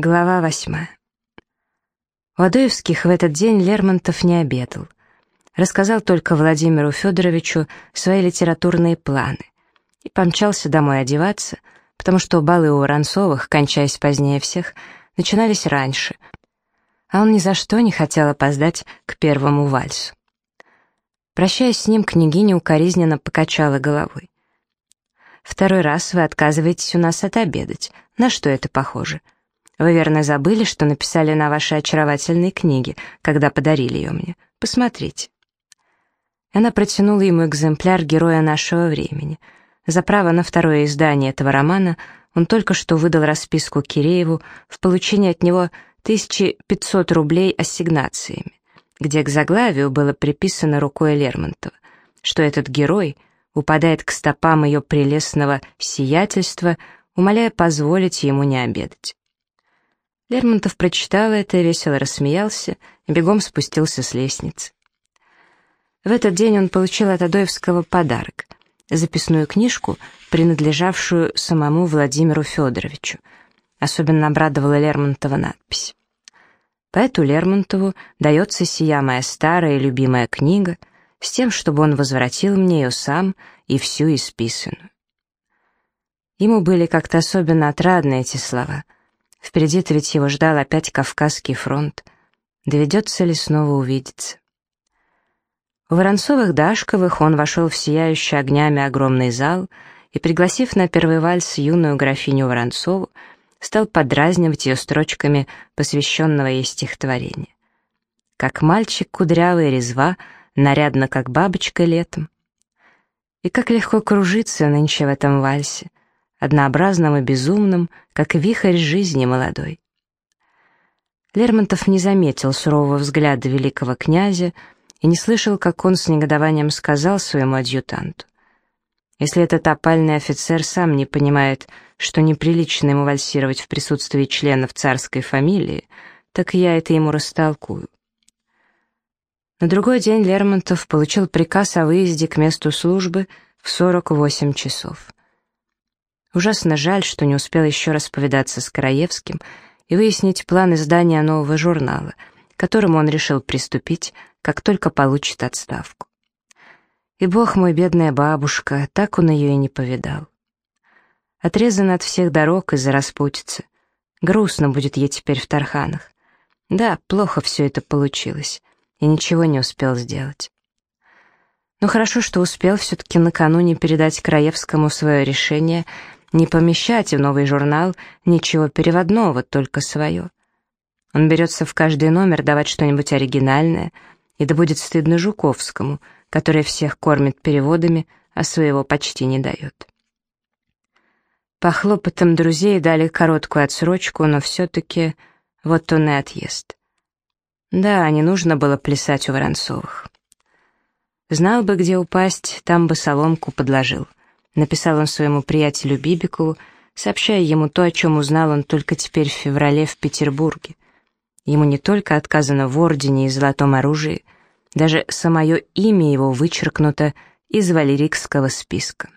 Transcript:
Глава восьмая. У Адоевских в этот день Лермонтов не обедал. Рассказал только Владимиру Федоровичу свои литературные планы и помчался домой одеваться, потому что балы у Воронцовых, кончаясь позднее всех, начинались раньше, а он ни за что не хотел опоздать к первому вальсу. Прощаясь с ним, княгиня укоризненно покачала головой. «Второй раз вы отказываетесь у нас отобедать. На что это похоже?» Вы верно забыли, что написали на вашей очаровательной книге, когда подарили ее мне. Посмотрите». Она протянула ему экземпляр героя нашего времени. За право на второе издание этого романа он только что выдал расписку Кирееву в получении от него 1500 рублей ассигнациями, где к заглавию было приписано рукой Лермонтова, что этот герой упадает к стопам ее прелестного сиятельства, умоляя позволить ему не обедать. Лермонтов прочитал это, весело рассмеялся и бегом спустился с лестницы. В этот день он получил от Адоевского подарок — записную книжку, принадлежавшую самому Владимиру Федоровичу. Особенно обрадовала Лермонтова надпись. Поэту Лермонтову дается сия моя старая и любимая книга, с тем, чтобы он возвратил мне ее сам и всю исписанную. Ему были как-то особенно отрадны эти слова — Впереди-то ведь его ждал опять Кавказский фронт. Доведется ли снова увидеться? У Воронцовых-Дашковых он вошел в сияющий огнями огромный зал и, пригласив на первый вальс юную графиню Воронцову, стал подразнивать ее строчками посвященного ей стихотворения. Как мальчик кудрявый резва, нарядно, как бабочка летом. И как легко кружиться нынче в этом вальсе, однообразным и безумным, как вихрь жизни молодой. Лермонтов не заметил сурового взгляда великого князя и не слышал, как он с негодованием сказал своему адъютанту. Если этот опальный офицер сам не понимает, что неприлично ему вальсировать в присутствии членов царской фамилии, так я это ему растолкую. На другой день Лермонтов получил приказ о выезде к месту службы в 48 часов. Ужасно жаль, что не успел еще раз повидаться с Краевским и выяснить план издания нового журнала, к которому он решил приступить, как только получит отставку. И бог мой, бедная бабушка, так он ее и не повидал. Отрезан от всех дорог из-за распутицы. Грустно будет ей теперь в Тарханах. Да, плохо все это получилось, и ничего не успел сделать. Но хорошо, что успел все-таки накануне передать Краевскому свое решение — не помещать в новый журнал ничего переводного, только свое. Он берется в каждый номер давать что-нибудь оригинальное, и да будет стыдно Жуковскому, который всех кормит переводами, а своего почти не дает. По хлопотам друзей дали короткую отсрочку, но все-таки вот он и отъезд. Да, не нужно было плясать у Воронцовых. Знал бы, где упасть, там бы соломку подложил написал он своему приятелю Бибикову, сообщая ему то, о чем узнал он только теперь в феврале в Петербурге. Ему не только отказано в ордене и золотом оружии, даже самое имя его вычеркнуто из валерикского списка.